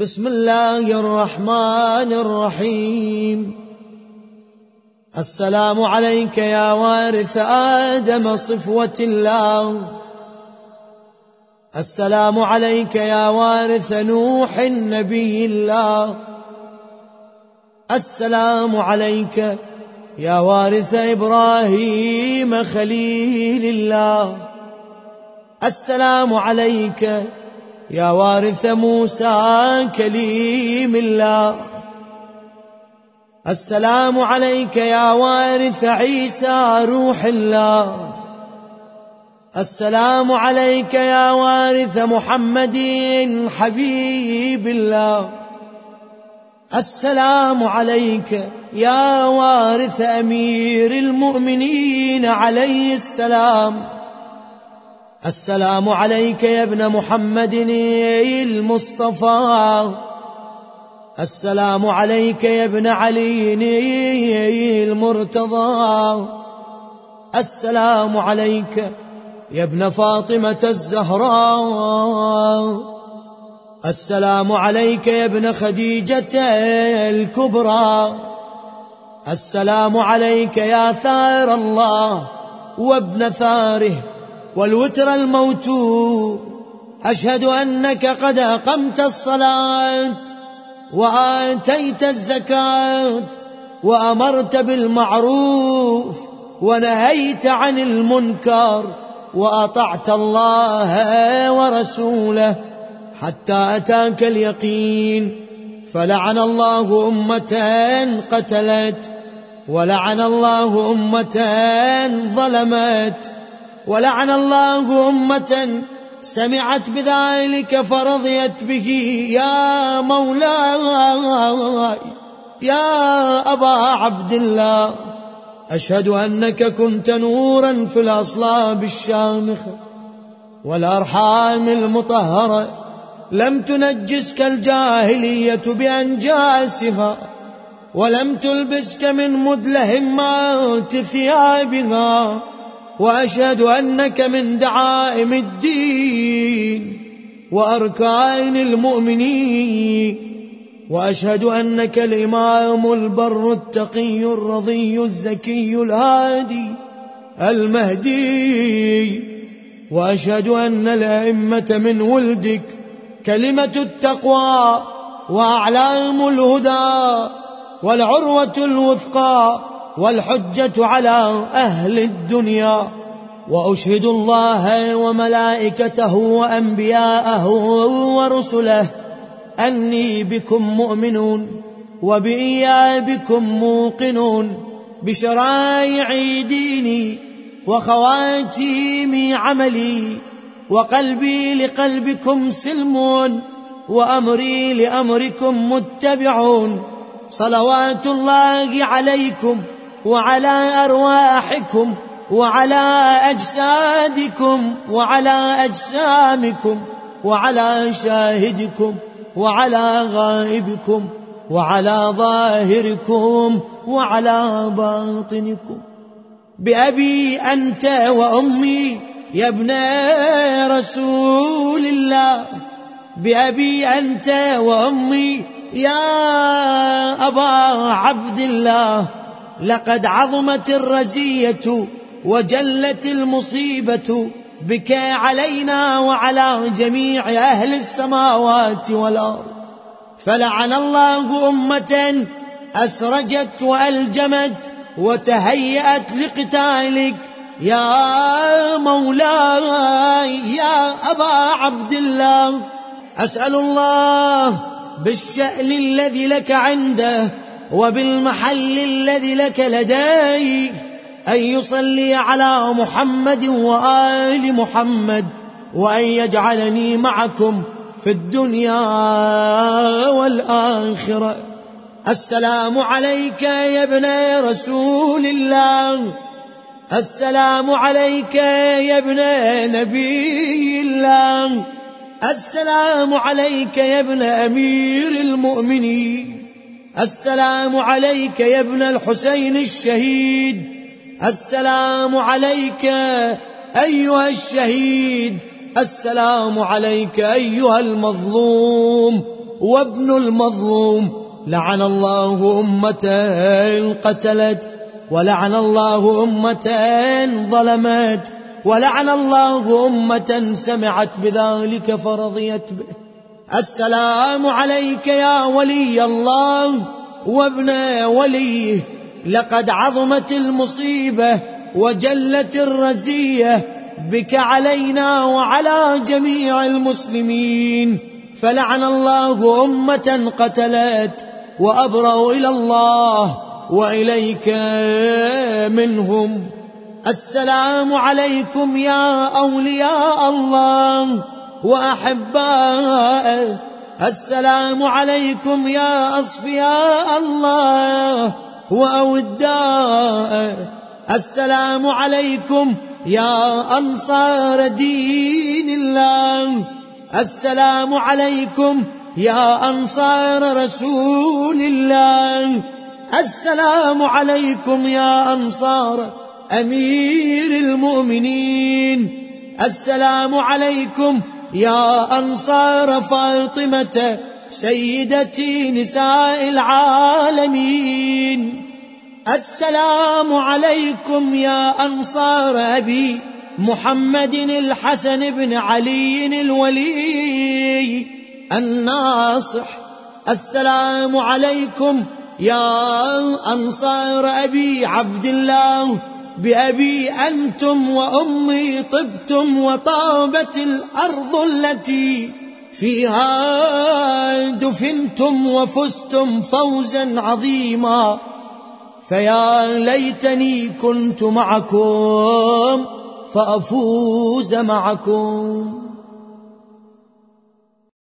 بسم الله الرحمن الرحيم. السلام عليك يا وارث آدم صفوة الله. السلام عليك يا وارث نوح النبي الله. السلام عليك يا وارث إبراهيم خليل الله. السلام عليك يا وارث موسى كليم الله. السلام عليك يا وارث عيسى روح الله. السلام عليك يا وارث محمد حبيب الله. السلام عليك يا وارث أمير المؤمنين عليه السلام. السلام عليك يا ابن محمد المصطفى. السلام عليك يا ابن علي المرتضى. السلام عليك يا ابن فاطمة الزهراء. السلام عليك يا ابن خديجة الكبرى. السلام عليك يا ثار الله وابن ثاره والوتر الموت. أشهد أنك قد أقمت الصلاة وآتيت الزكاة وأمرت بالمعروف ونهيت عن المنكر وأطعت الله ورسوله حتى أتاك اليقين. فلعن الله أمة قتلت ولعن الله أمة ظلمت. ولعن الله أمة سمعت بذلك فرضيت به يا مولاي يا أبا عبد الله. أشهد أنك كنت نورا في الأصلاب الشامخة والأرحام المطهرة. لم تنجسك الجاهلية بأنجاسها ولم تلبسك من مدلهمات ثيابها وأشهد أنك من دعائم الدين وأركان المؤمنين وأشهد أنك الإمام البر التقي الرضي الزكي الهادي المهدي وأشهد أن الأئمة من ولدك كلمة التقوى وأعلام الهدى والعروة الوثقى والحجة على أهل الدنيا. وأشهد الله وملائكته وأنبياءه ورسله أني بكم مؤمنون وبإيابكم موقنون بشرائع ديني وخواتيم عملي وقلبي لقلبكم سلمون وأمري لأمركم متبعون. صلوات الله عليكم وعلى أرواحكم وعلى أجسادكم وعلى أجسامكم وعلى شاهدكم وعلى غائبكم وعلى ظاهركم وعلى باطنكم. بأبي أنت وأمي يا ابن رسول الله. بأبي أنت وأمي يا أبا عبد الله. لقد عظمت الرزية وجلت المصيبة بك علينا وعلى جميع أهل السماوات والأرض. فلعن الله أمة أسرجت وألجمت وتهيأت لقتالك. يا مولاي يا أبا عبد الله أسأل الله بالشأن الذي لك عنده وبالمحل الذي لك لدي أن يصلي على محمد وآل محمد وأن يجعلني معكم في الدنيا والآخرة. السلام عليك يا ابن رسول الله. السلام عليك يا ابن نبي الله. السلام عليك يا ابن أمير المؤمنين. السلام عليك يا ابن الحسين الشهيد. السلام عليك أيها الشهيد. السلام عليك أيها المظلوم. وابن المظلوم. لعن الله أمة قتلت ولعن الله أمة ظلمت ولعن الله أمة سمعت بذلك فرضيت به. السلام عليك يا ولي الله وابن وليه. لقد عظمت المصيبة وجلت الرزية بك علينا وعلى جميع المسلمين. فلعن الله أمة قتلت وأبرأوا إلى الله وإليك منهم. السلام عليكم يا أولياء الله. وأحباء. السلام عليكم يا أصفياء الله وأوداء. السلام عليكم يا أنصار دين الله. السلام عليكم يا أنصار رسول الله. السلام عليكم يا أنصار أمير المؤمنين. السلام عليكم يا أنصار فاطمة سيدتي نساء العالمين. السلام عليكم يا أنصار أبي محمد الحسن بن علي الولي. الناصح السلام عليكم يا أنصار أبي عبد الله. بأبي أنتم وأمي طبتم وطابت الأرض التي فيها دفنتم وفزتم فوزا عظيما فيا ليتني كنت معكم فأفوز معكم